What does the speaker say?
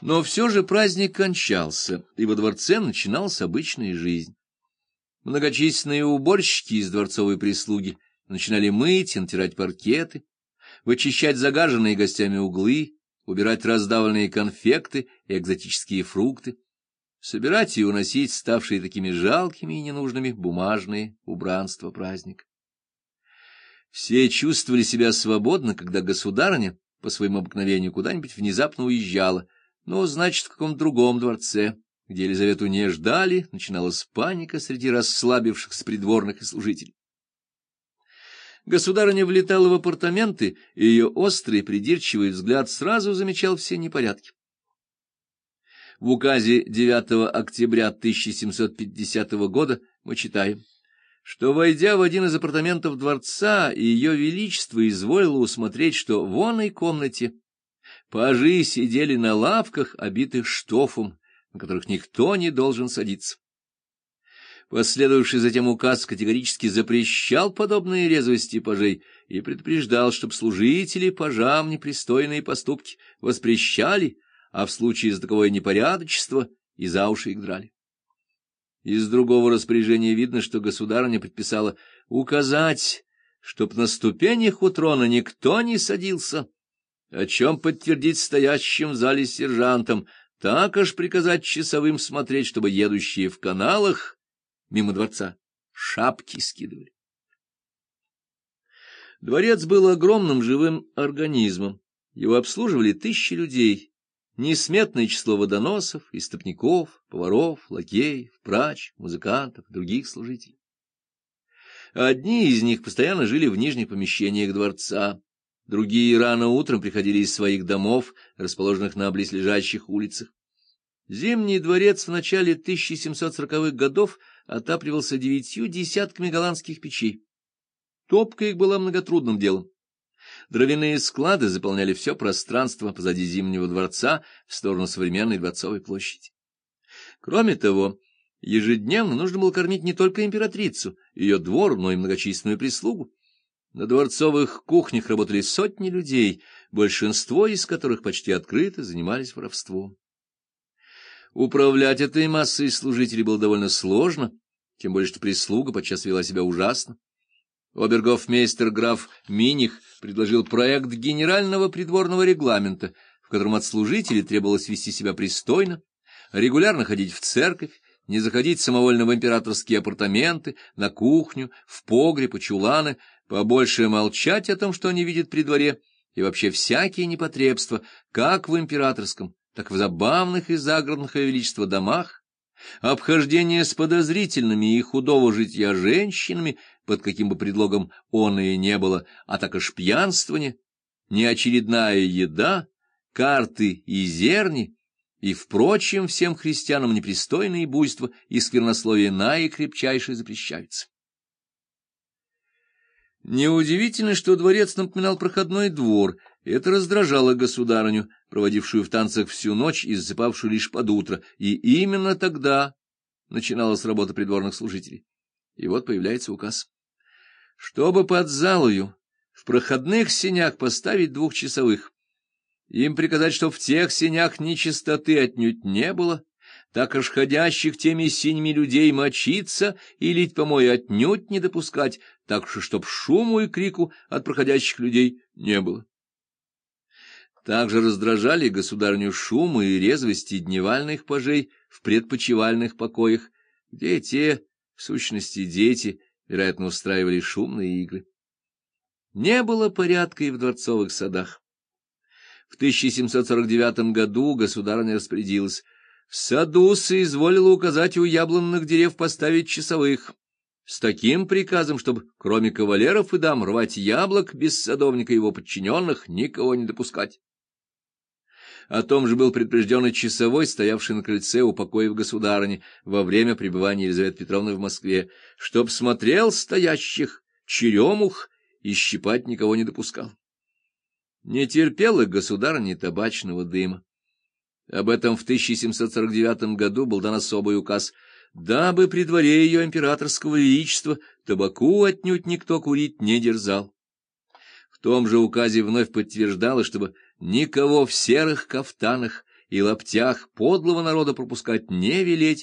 Но все же праздник кончался, и во дворце начиналась обычная жизнь. Многочисленные уборщики из дворцовой прислуги начинали мыть и натирать паркеты, вычищать загаженные гостями углы, убирать раздавленные конфекты и экзотические фрукты, собирать и уносить ставшие такими жалкими и ненужными бумажные убранства праздника. Все чувствовали себя свободно, когда государыня по своему обыкновению куда-нибудь внезапно уезжала, но, значит, в каком другом дворце, где Елизавету не ждали, начиналась паника среди расслабившихся придворных и служителей. Государыня влетала в апартаменты, и ее острый придирчивый взгляд сразу замечал все непорядки. В указе 9 октября 1750 года мы читаем что, войдя в один из апартаментов дворца, ее величество изволило усмотреть, что в оной комнате пажи сидели на лавках, обитых штофом, на которых никто не должен садиться. Последовавший затем указ категорически запрещал подобные резвости пажей и предупреждал, чтобы служители пажам непристойные поступки воспрещали, а в случае за таковое непорядочество и за уши их драли. Из другого распоряжения видно, что государыня предписала указать, чтоб на ступенях у трона никто не садился, о чем подтвердить стоящим в зале сержантам, так аж приказать часовым смотреть, чтобы едущие в каналах мимо дворца шапки скидывали. Дворец был огромным живым организмом. Его обслуживали тысячи людей, несметное число водоносов, истопников, поваров, лакеев, прач, музыкантов и других служителей. Одни из них постоянно жили в нижних помещениях дворца, другие рано утром приходили из своих домов, расположенных на близлежащих улицах. Зимний дворец в начале 1740-х годов отапливался девятью десятками голландских печей. Топка их была многотрудным делом. Дровяные склады заполняли все пространство позади Зимнего дворца в сторону современной Дворцовой площади. Кроме того, ежедневно нужно было кормить не только императрицу, ее двор, но и многочисленную прислугу. На дворцовых кухнях работали сотни людей, большинство из которых почти открыто занимались воровством. Управлять этой массой служителей было довольно сложно, тем более что прислуга подчас вела себя ужасно. Обергофмейстер граф Миних предложил проект генерального придворного регламента, в котором от служителей требовалось вести себя пристойно, регулярно ходить в церковь, не заходить самовольно в императорские апартаменты, на кухню, в погреб и чуланы, побольше молчать о том, что они видят при дворе, и вообще всякие непотребства, как в императорском, так в забавных и загородных ее величества домах, обхождение с подозрительными и худого житья женщинами, под каким бы предлогом он и не было, а так и пьянствование, неочередная еда, карты и зерни, и, впрочем, всем христианам непристойные буйства и сквернословие наикрепчайше запрещаются. Неудивительно, что дворец напоминал проходной двор, это раздражало государыню, проводившую в танцах всю ночь и засыпавшую лишь под утро, и именно тогда начиналась работа придворных служителей. И вот появляется указ. Чтобы под залою в проходных сенях поставить двухчасовых, им приказать, что в тех сенях нечистоты отнюдь не было, так аж ходящих теми синими людей мочиться и лить помои отнюдь не допускать, так что чтоб шуму и крику от проходящих людей не было. Также раздражали государню шумы и резвости дневальных пажей в предпочевальных покоях, где те, в сущности, дети, вероятно, устраивали шумные игры. Не было порядка и в дворцовых садах. В 1749 году государыня распорядилась, саду соизволила указать у яблонных дерев поставить часовых, с таким приказом, чтобы, кроме кавалеров и дам, рвать яблок без садовника его подчиненных, никого не допускать. О том же был предупрежден часовой, стоявший на крыльце у покоев государыни во время пребывания Елизаветы Петровны в Москве, чтоб смотрел стоящих, черемух и щипать никого не допускал. Не терпела государыня табачного дыма. Об этом в 1749 году был дан особый указ, дабы при дворе ее императорского величества табаку отнюдь никто курить не дерзал. В том же указе вновь подтверждалось, чтобы никого в серых кафтанах и лаптях подлого народа пропускать не велеть,